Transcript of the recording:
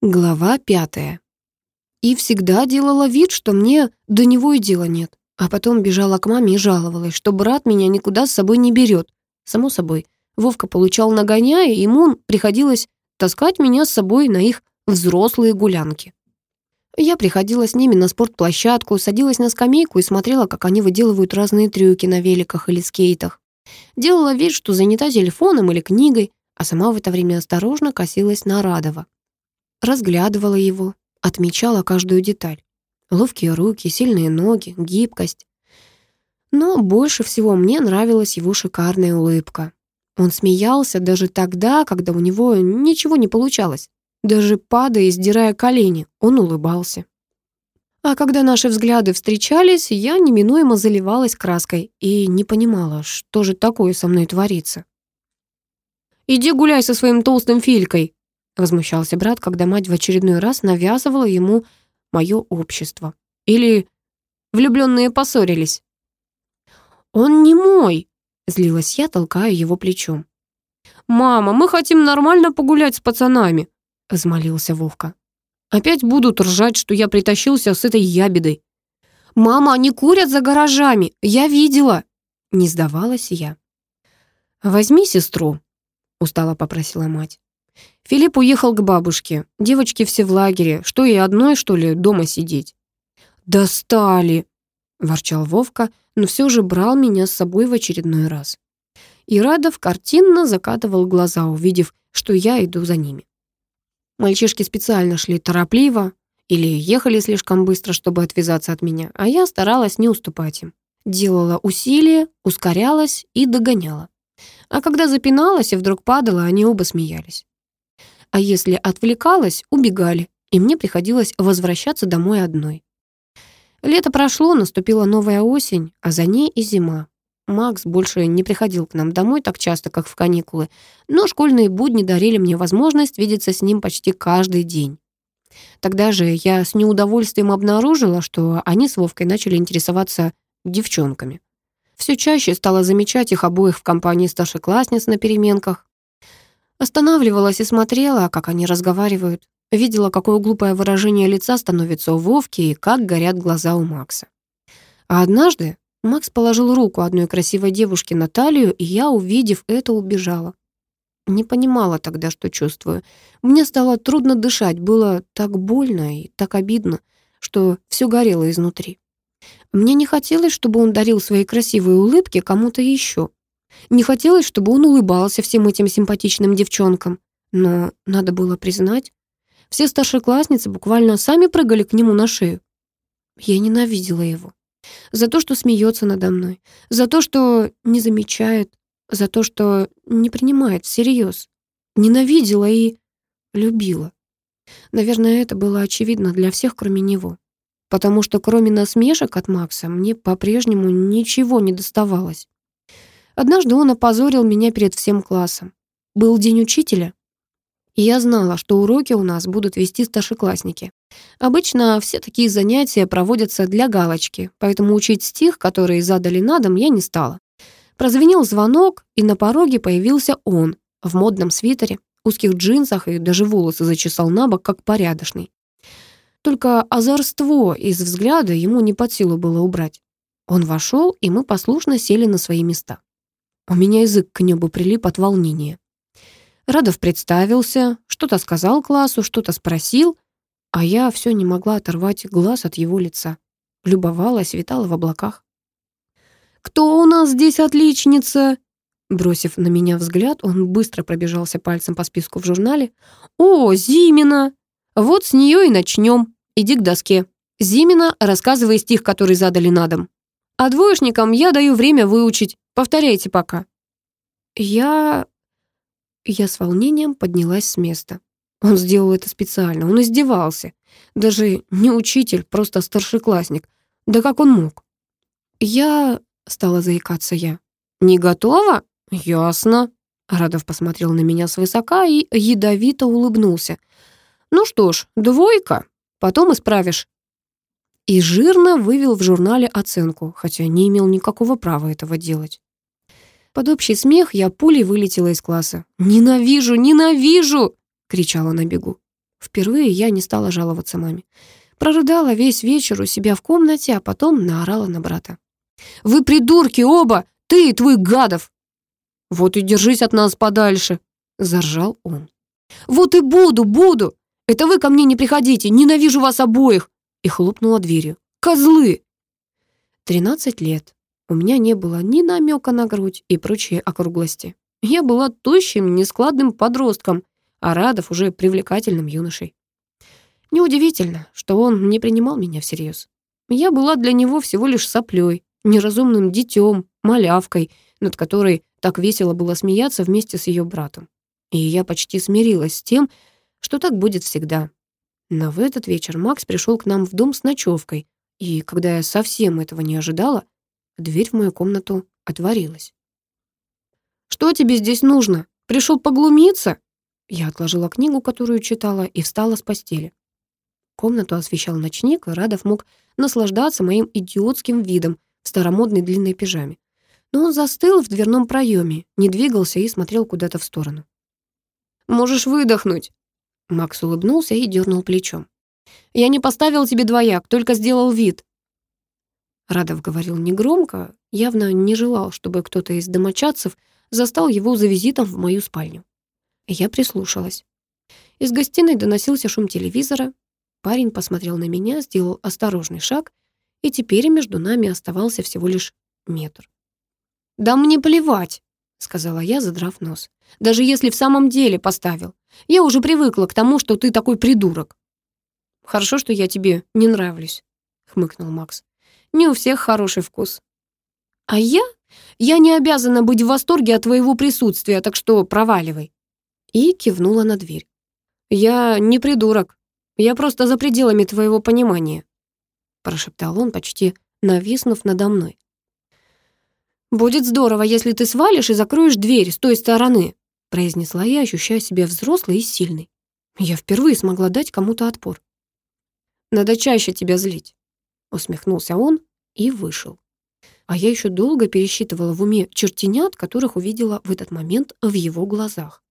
Глава пятая. И всегда делала вид, что мне до него и дела нет. А потом бежала к маме и жаловалась, что брат меня никуда с собой не берет. Само собой, Вовка получал нагоняя, и ему приходилось таскать меня с собой на их взрослые гулянки. Я приходила с ними на спортплощадку, садилась на скамейку и смотрела, как они выделывают разные трюки на великах или скейтах. Делала вид, что занята телефоном или книгой, а сама в это время осторожно косилась на Радова разглядывала его, отмечала каждую деталь. Ловкие руки, сильные ноги, гибкость. Но больше всего мне нравилась его шикарная улыбка. Он смеялся даже тогда, когда у него ничего не получалось. Даже падая и сдирая колени, он улыбался. А когда наши взгляды встречались, я неминуемо заливалась краской и не понимала, что же такое со мной творится. «Иди гуляй со своим толстым филькой», Возмущался брат, когда мать в очередной раз навязывала ему мое общество. Или влюбленные поссорились. «Он не мой!» — злилась я, толкая его плечом. «Мама, мы хотим нормально погулять с пацанами!» — взмолился Вовка. «Опять будут ржать, что я притащился с этой ябедой». «Мама, они курят за гаражами! Я видела!» Не сдавалась я. «Возьми сестру», — устало попросила мать. Филипп уехал к бабушке. Девочки все в лагере. Что ей одной, что ли, дома сидеть? «Достали!» — ворчал Вовка, но все же брал меня с собой в очередной раз. И Радов картинно закатывал глаза, увидев, что я иду за ними. Мальчишки специально шли торопливо или ехали слишком быстро, чтобы отвязаться от меня, а я старалась не уступать им. Делала усилия, ускорялась и догоняла. А когда запиналась и вдруг падала, они оба смеялись а если отвлекалась, убегали, и мне приходилось возвращаться домой одной. Лето прошло, наступила новая осень, а за ней и зима. Макс больше не приходил к нам домой так часто, как в каникулы, но школьные будни дарили мне возможность видеться с ним почти каждый день. Тогда же я с неудовольствием обнаружила, что они с Вовкой начали интересоваться девчонками. Все чаще стала замечать их обоих в компании старшеклассниц на переменках, Останавливалась и смотрела, как они разговаривают. Видела, какое глупое выражение лица становится у Вовки и как горят глаза у Макса. А однажды Макс положил руку одной красивой девушке на талию, и я, увидев это, убежала. Не понимала тогда, что чувствую. Мне стало трудно дышать, было так больно и так обидно, что все горело изнутри. Мне не хотелось, чтобы он дарил свои красивые улыбки кому-то еще. Не хотелось, чтобы он улыбался всем этим симпатичным девчонкам. Но надо было признать, все старшеклассницы буквально сами прыгали к нему на шею. Я ненавидела его. За то, что смеется надо мной. За то, что не замечает. За то, что не принимает всерьез. Ненавидела и любила. Наверное, это было очевидно для всех, кроме него. Потому что кроме насмешек от Макса мне по-прежнему ничего не доставалось. Однажды он опозорил меня перед всем классом. Был день учителя, и я знала, что уроки у нас будут вести старшеклассники. Обычно все такие занятия проводятся для галочки, поэтому учить стих, который задали на дом, я не стала. Прозвенел звонок, и на пороге появился он в модном свитере, узких джинсах и даже волосы зачесал на бок, как порядочный. Только озорство из взгляда ему не под силу было убрать. Он вошел, и мы послушно сели на свои места. У меня язык к небу прилип от волнения. Радов представился, что-то сказал классу, что-то спросил, а я все не могла оторвать глаз от его лица. Любовалась, витала в облаках. «Кто у нас здесь отличница?» Бросив на меня взгляд, он быстро пробежался пальцем по списку в журнале. «О, Зимина! Вот с нее и начнем. Иди к доске. Зимина, рассказывай стих, который задали на дом. А двоечникам я даю время выучить. Повторяйте пока». Я... Я с волнением поднялась с места. Он сделал это специально, он издевался. Даже не учитель, просто старшеклассник. Да как он мог? Я... Стала заикаться я. «Не готова? Ясно». Радов посмотрел на меня свысока и ядовито улыбнулся. «Ну что ж, двойка. Потом исправишь и жирно вывел в журнале оценку, хотя не имел никакого права этого делать. Под общий смех я пулей вылетела из класса. «Ненавижу, ненавижу!» — кричала на бегу. Впервые я не стала жаловаться маме. Прорыдала весь вечер у себя в комнате, а потом наорала на брата. «Вы придурки оба! Ты и твой гадов!» «Вот и держись от нас подальше!» — заржал он. «Вот и буду, буду! Это вы ко мне не приходите! Ненавижу вас обоих!» И хлопнула дверью. «Козлы!» Тринадцать лет. У меня не было ни намека на грудь и прочие округлости. Я была тощим, нескладным подростком, а Радов уже привлекательным юношей. Неудивительно, что он не принимал меня всерьез. Я была для него всего лишь соплей, неразумным детем, малявкой, над которой так весело было смеяться вместе с ее братом. И я почти смирилась с тем, что так будет всегда. Но в этот вечер Макс пришел к нам в дом с ночевкой, и когда я совсем этого не ожидала, дверь в мою комнату отворилась. «Что тебе здесь нужно? Пришел поглумиться?» Я отложила книгу, которую читала, и встала с постели. Комнату освещал ночник, и Радов мог наслаждаться моим идиотским видом в старомодной длинной пижаме. Но он застыл в дверном проеме, не двигался и смотрел куда-то в сторону. «Можешь выдохнуть!» Макс улыбнулся и дернул плечом. «Я не поставил тебе двояк, только сделал вид». Радов говорил негромко, явно не желал, чтобы кто-то из домочадцев застал его за визитом в мою спальню. Я прислушалась. Из гостиной доносился шум телевизора. Парень посмотрел на меня, сделал осторожный шаг, и теперь между нами оставался всего лишь метр. «Да мне плевать», — сказала я, задрав нос. «Даже если в самом деле поставил. Я уже привыкла к тому, что ты такой придурок». «Хорошо, что я тебе не нравлюсь», — хмыкнул Макс. «Не у всех хороший вкус». «А я? Я не обязана быть в восторге от твоего присутствия, так что проваливай» и кивнула на дверь. «Я не придурок. Я просто за пределами твоего понимания», прошептал он, почти нависнув надо мной. «Будет здорово, если ты свалишь и закроешь дверь с той стороны», произнесла я, ощущая себя взрослой и сильной. Я впервые смогла дать кому-то отпор. «Надо чаще тебя злить», усмехнулся он и вышел. А я еще долго пересчитывала в уме чертенят, которых увидела в этот момент в его глазах.